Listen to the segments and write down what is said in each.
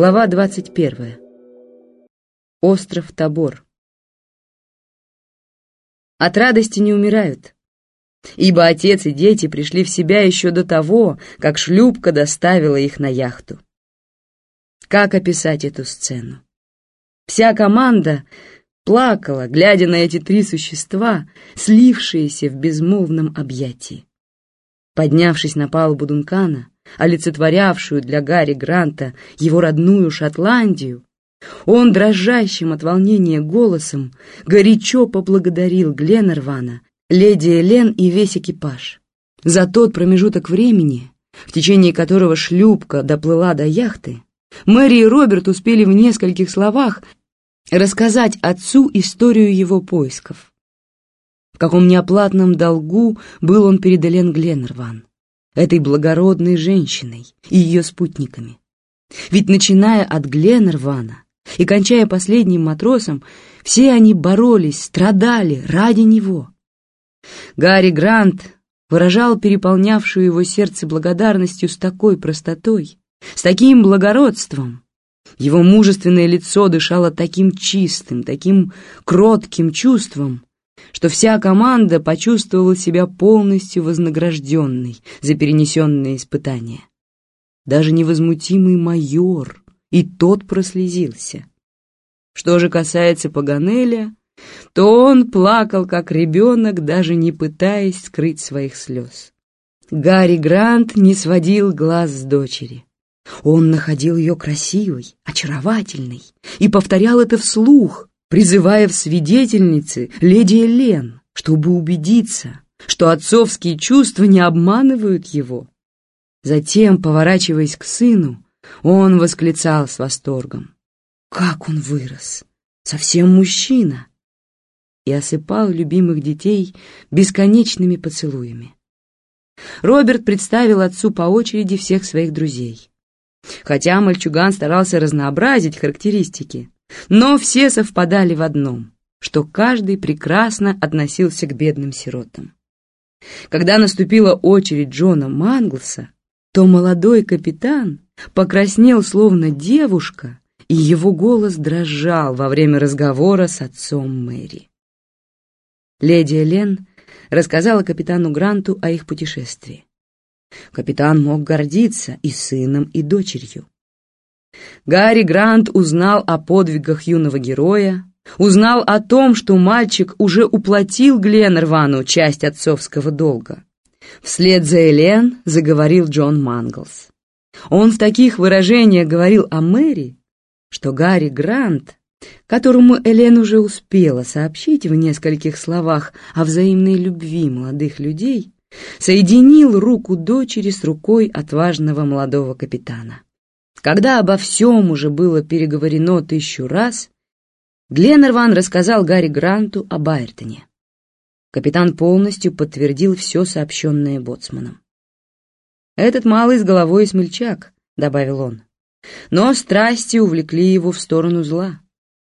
Глава 21. Остров Тобор. От радости не умирают, ибо отец и дети пришли в себя еще до того, как шлюпка доставила их на яхту. Как описать эту сцену? Вся команда плакала, глядя на эти три существа, слившиеся в безмолвном объятии. Поднявшись на палубу Дункана, олицетворявшую для Гарри Гранта его родную Шотландию, он, дрожащим от волнения голосом, горячо поблагодарил Гленнервана, леди Элен и весь экипаж за тот промежуток времени, в течение которого шлюпка доплыла до яхты, Мэри и Роберт успели в нескольких словах рассказать отцу историю его поисков. В каком неоплатном долгу был он перед Элен Гленнерван этой благородной женщиной и ее спутниками. Ведь начиная от Гленнервана и кончая последним матросом, все они боролись, страдали ради него. Гарри Грант выражал переполнявшую его сердце благодарностью с такой простотой, с таким благородством. Его мужественное лицо дышало таким чистым, таким кротким чувством, что вся команда почувствовала себя полностью вознагражденной за перенесенные испытания. Даже невозмутимый майор, и тот прослезился. Что же касается Паганеля, то он плакал, как ребенок, даже не пытаясь скрыть своих слез. Гарри Грант не сводил глаз с дочери. Он находил ее красивой, очаровательной и повторял это вслух, призывая в свидетельницы леди Элен, чтобы убедиться, что отцовские чувства не обманывают его. Затем, поворачиваясь к сыну, он восклицал с восторгом. «Как он вырос! Совсем мужчина!» и осыпал любимых детей бесконечными поцелуями. Роберт представил отцу по очереди всех своих друзей. Хотя мальчуган старался разнообразить характеристики, но все совпадали в одном, что каждый прекрасно относился к бедным сиротам. Когда наступила очередь Джона Манглса, то молодой капитан покраснел словно девушка, и его голос дрожал во время разговора с отцом Мэри. Леди Элен рассказала капитану Гранту о их путешествии. Капитан мог гордиться и сыном, и дочерью. Гарри Грант узнал о подвигах юного героя, узнал о том, что мальчик уже уплатил Гленнервану часть отцовского долга. Вслед за Элен заговорил Джон Манглс. Он в таких выражениях говорил о Мэри, что Гарри Грант, которому Элен уже успела сообщить в нескольких словах о взаимной любви молодых людей, соединил руку дочери с рукой отважного молодого капитана. Когда обо всем уже было переговорено тысячу раз, Гленнерван рассказал Гарри Гранту об Айртоне. Капитан полностью подтвердил все сообщенное боцманом. «Этот малый с головой смельчак», — добавил он. «Но страсти увлекли его в сторону зла.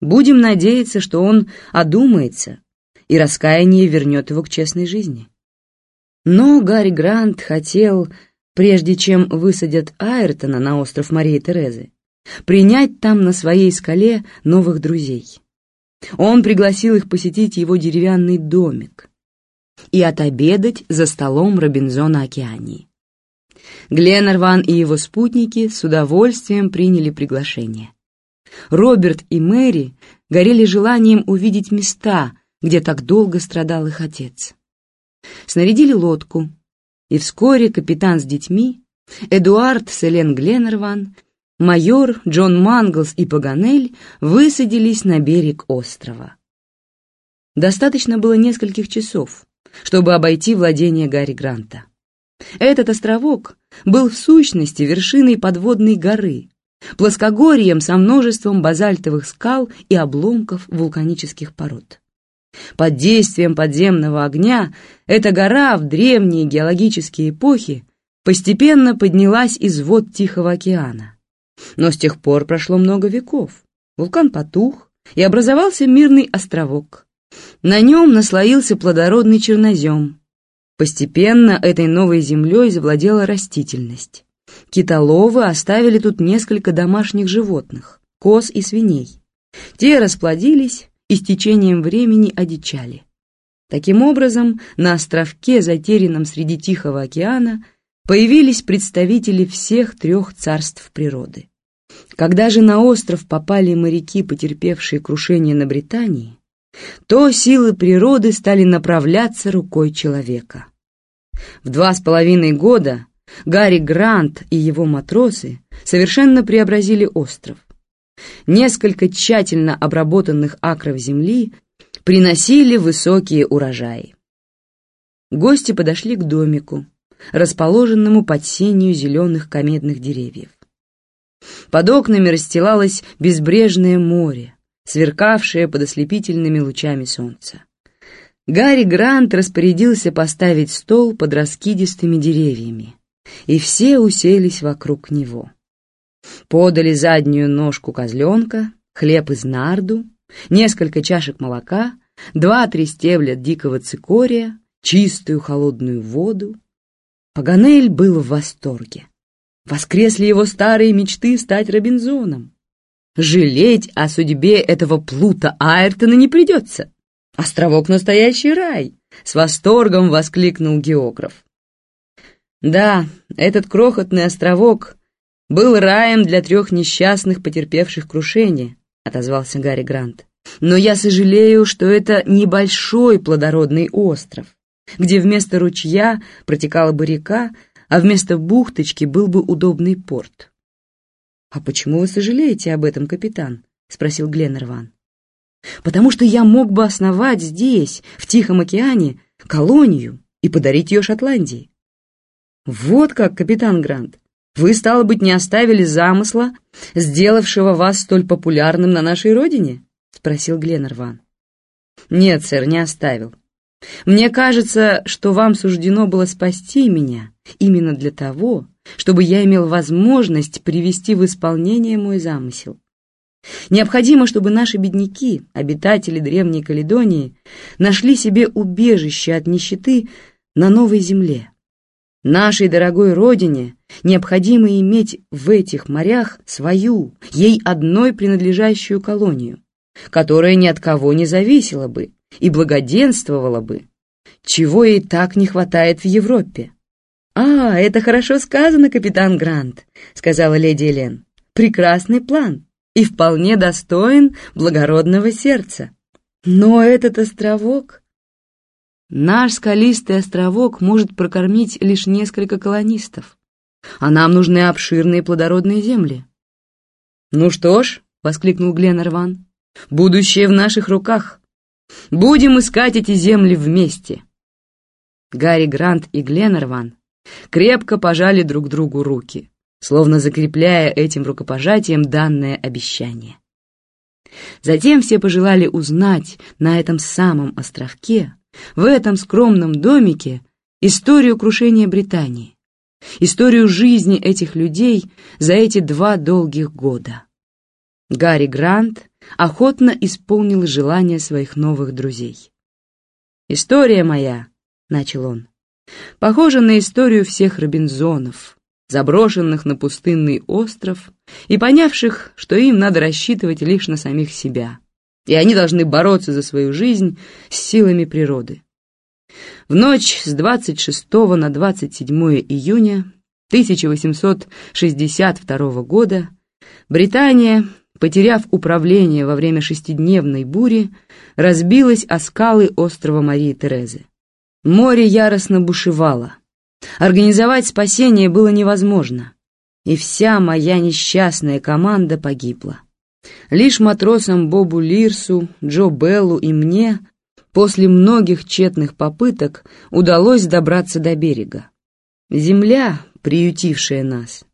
Будем надеяться, что он одумается, и раскаяние вернет его к честной жизни». Но Гарри Грант хотел прежде чем высадят Айртона на остров Марии Терезы, принять там на своей скале новых друзей. Он пригласил их посетить его деревянный домик и отобедать за столом Робинзона Океании. Гленнерван и его спутники с удовольствием приняли приглашение. Роберт и Мэри горели желанием увидеть места, где так долго страдал их отец. Снарядили лодку, и вскоре капитан с детьми, Эдуард Селен Гленнерван, майор Джон Манглс и Паганель высадились на берег острова. Достаточно было нескольких часов, чтобы обойти владение Гарри Гранта. Этот островок был в сущности вершиной подводной горы, плоскогорьем со множеством базальтовых скал и обломков вулканических пород. Под действием подземного огня эта гора в древние геологические эпохи постепенно поднялась из вод Тихого океана. Но с тех пор прошло много веков. Вулкан потух, и образовался мирный островок. На нем наслоился плодородный чернозем. Постепенно этой новой землей завладела растительность. китоловы оставили тут несколько домашних животных, коз и свиней. Те расплодились и с течением времени одичали. Таким образом, на островке, затерянном среди Тихого океана, появились представители всех трех царств природы. Когда же на остров попали моряки, потерпевшие крушение на Британии, то силы природы стали направляться рукой человека. В два с половиной года Гарри Грант и его матросы совершенно преобразили остров. Несколько тщательно обработанных акров земли приносили высокие урожаи. Гости подошли к домику, расположенному под сенью зеленых комедных деревьев. Под окнами расстилалось безбрежное море, сверкавшее под ослепительными лучами солнца. Гарри Грант распорядился поставить стол под раскидистыми деревьями, и все уселись вокруг него. Подали заднюю ножку козленка, хлеб из нарду, несколько чашек молока, два-три стебля дикого цикория, чистую холодную воду. Паганель был в восторге. Воскресли его старые мечты стать Робинзоном. Жалеть о судьбе этого плута Айртона не придется. Островок — настоящий рай! С восторгом воскликнул географ. Да, этот крохотный островок был раем для трех несчастных, потерпевших крушение, отозвался Гарри Грант. Но я сожалею, что это небольшой плодородный остров, где вместо ручья протекала бы река, а вместо бухточки был бы удобный порт. «А почему вы сожалеете об этом, капитан?» — спросил Гленнерван. «Потому что я мог бы основать здесь, в Тихом океане, колонию и подарить ее Шотландии». «Вот как, капитан Грант, вы, стало быть, не оставили замысла, сделавшего вас столь популярным на нашей родине?» — спросил Гленнерван. «Нет, сэр, не оставил. Мне кажется, что вам суждено было спасти меня именно для того, чтобы я имел возможность привести в исполнение мой замысел. Необходимо, чтобы наши бедняки, обитатели Древней Каледонии, нашли себе убежище от нищеты на новой земле. Нашей дорогой родине необходимо иметь в этих морях свою, ей одной принадлежащую колонию, которая ни от кого не зависела бы и благоденствовала бы, чего ей так не хватает в Европе. «А, это хорошо сказано, капитан Грант», — сказала леди Элен. «Прекрасный план и вполне достоин благородного сердца. Но этот островок...» «Наш скалистый островок может прокормить лишь несколько колонистов, а нам нужны обширные плодородные земли». «Ну что ж», — воскликнул Гленнерван, — «будущее в наших руках. Будем искать эти земли вместе». Гарри Грант и Гленнерван крепко пожали друг другу руки, словно закрепляя этим рукопожатием данное обещание. Затем все пожелали узнать на этом самом островке, в этом скромном домике, историю крушения Британии, историю жизни этих людей за эти два долгих года. Гарри Грант охотно исполнил желания своих новых друзей. «История моя», — начал он, Похоже на историю всех Робинзонов, заброшенных на пустынный остров и понявших, что им надо рассчитывать лишь на самих себя, и они должны бороться за свою жизнь с силами природы. В ночь с 26 на 27 июня 1862 года Британия, потеряв управление во время шестидневной бури, разбилась о скалы острова Марии Терезы. Море яростно бушевало. Организовать спасение было невозможно, и вся моя несчастная команда погибла. Лишь матросам Бобу Лирсу, Джо Беллу и мне после многих тщетных попыток удалось добраться до берега. Земля, приютившая нас,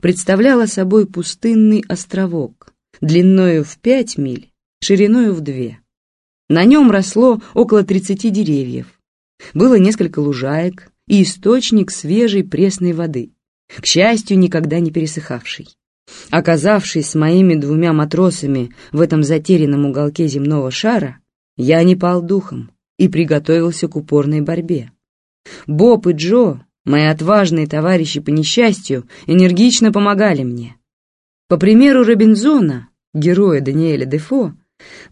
представляла собой пустынный островок, длиною в пять миль, шириною в две. На нем росло около тридцати деревьев, было несколько лужаек и источник свежей пресной воды, к счастью, никогда не пересыхавший. Оказавшись с моими двумя матросами в этом затерянном уголке земного шара, я не пал духом и приготовился к упорной борьбе. Боб и Джо Мои отважные товарищи по несчастью энергично помогали мне. По примеру Робинзона, героя Даниэля Дефо,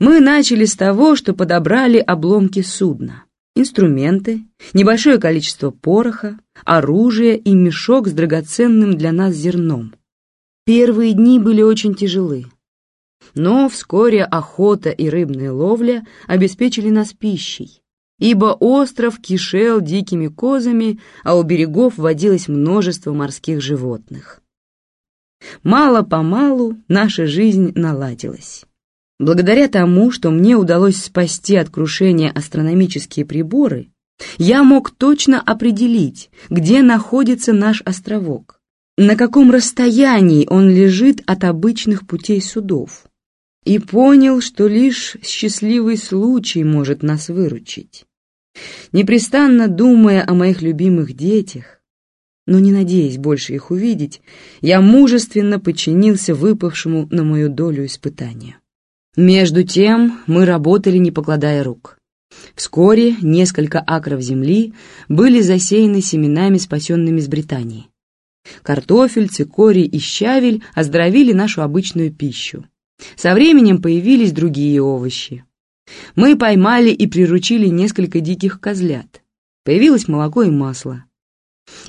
мы начали с того, что подобрали обломки судна, инструменты, небольшое количество пороха, оружие и мешок с драгоценным для нас зерном. Первые дни были очень тяжелы, но вскоре охота и рыбная ловля обеспечили нас пищей, ибо остров кишел дикими козами, а у берегов водилось множество морских животных. Мало-помалу наша жизнь наладилась. Благодаря тому, что мне удалось спасти от крушения астрономические приборы, я мог точно определить, где находится наш островок, на каком расстоянии он лежит от обычных путей судов, и понял, что лишь счастливый случай может нас выручить. Непрестанно думая о моих любимых детях, но не надеясь больше их увидеть, я мужественно подчинился выпавшему на мою долю испытанию. Между тем мы работали, не покладая рук. Вскоре несколько акров земли были засеяны семенами, спасенными с Британии. Картофель, цикорий и щавель оздоровили нашу обычную пищу. Со временем появились другие овощи. Мы поймали и приручили несколько диких козлят. Появилось молоко и масло.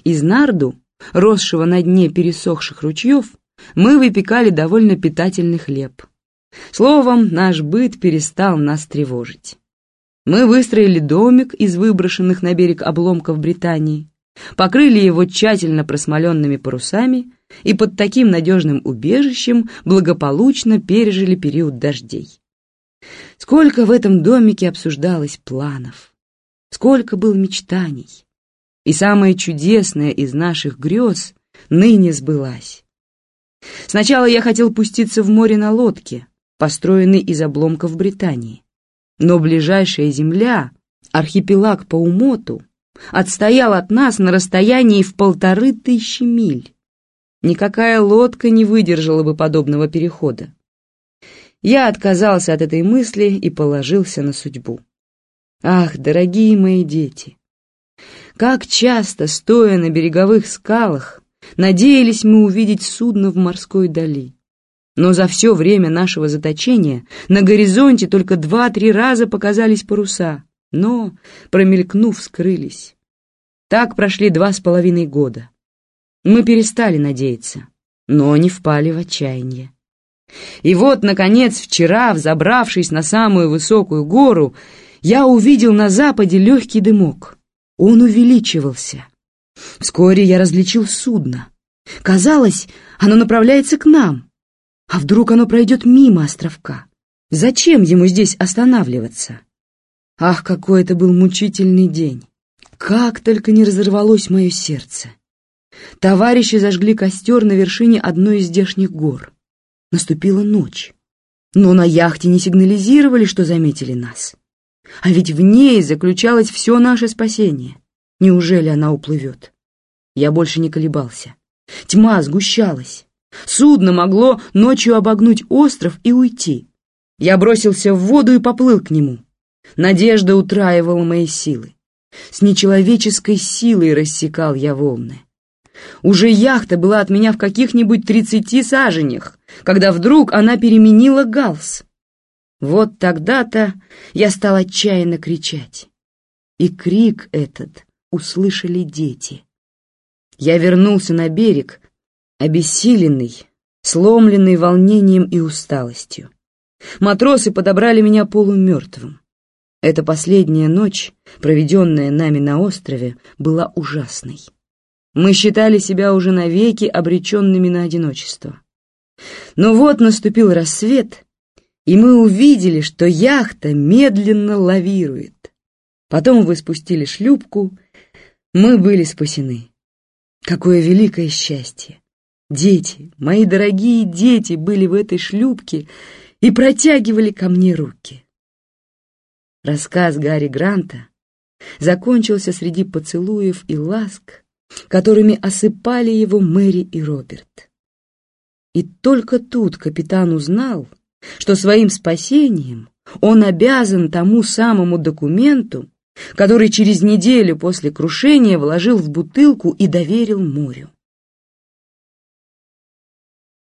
Из нарду, росшего на дне пересохших ручьев, мы выпекали довольно питательный хлеб. Словом, наш быт перестал нас тревожить. Мы выстроили домик из выброшенных на берег обломков Британии, покрыли его тщательно просмоленными парусами и под таким надежным убежищем благополучно пережили период дождей. Сколько в этом домике обсуждалось планов, сколько было мечтаний. И самое чудесное из наших грез ныне сбылась. Сначала я хотел пуститься в море на лодке, построенной из обломков Британии. Но ближайшая земля, архипелаг по умоту, отстоял от нас на расстоянии в полторы тысячи миль. Никакая лодка не выдержала бы подобного перехода. Я отказался от этой мысли и положился на судьбу. Ах, дорогие мои дети! Как часто, стоя на береговых скалах, надеялись мы увидеть судно в морской дали. Но за все время нашего заточения на горизонте только два-три раза показались паруса, но, промелькнув, скрылись. Так прошли два с половиной года. Мы перестали надеяться, но не впали в отчаяние. И вот, наконец, вчера, взобравшись на самую высокую гору, я увидел на западе легкий дымок. Он увеличивался. Вскоре я различил судно. Казалось, оно направляется к нам. А вдруг оно пройдет мимо островка? Зачем ему здесь останавливаться? Ах, какой это был мучительный день! Как только не разорвалось мое сердце! Товарищи зажгли костер на вершине одной из здешних гор. Наступила ночь. Но на яхте не сигнализировали, что заметили нас. А ведь в ней заключалось все наше спасение. Неужели она уплывет? Я больше не колебался. Тьма сгущалась. Судно могло ночью обогнуть остров и уйти. Я бросился в воду и поплыл к нему. Надежда утраивала мои силы. С нечеловеческой силой рассекал я волны. Уже яхта была от меня в каких-нибудь тридцати саженях, когда вдруг она переменила галс. Вот тогда-то я стал отчаянно кричать. И крик этот услышали дети. Я вернулся на берег, обессиленный, сломленный волнением и усталостью. Матросы подобрали меня полумертвым. Эта последняя ночь, проведенная нами на острове, была ужасной. Мы считали себя уже навеки обреченными на одиночество. Но вот наступил рассвет, и мы увидели, что яхта медленно лавирует. Потом вы спустили шлюпку, мы были спасены. Какое великое счастье! Дети, мои дорогие дети были в этой шлюпке и протягивали ко мне руки. Рассказ Гарри Гранта закончился среди поцелуев и ласк, которыми осыпали его Мэри и Роберт. И только тут капитан узнал, что своим спасением он обязан тому самому документу, который через неделю после крушения вложил в бутылку и доверил морю.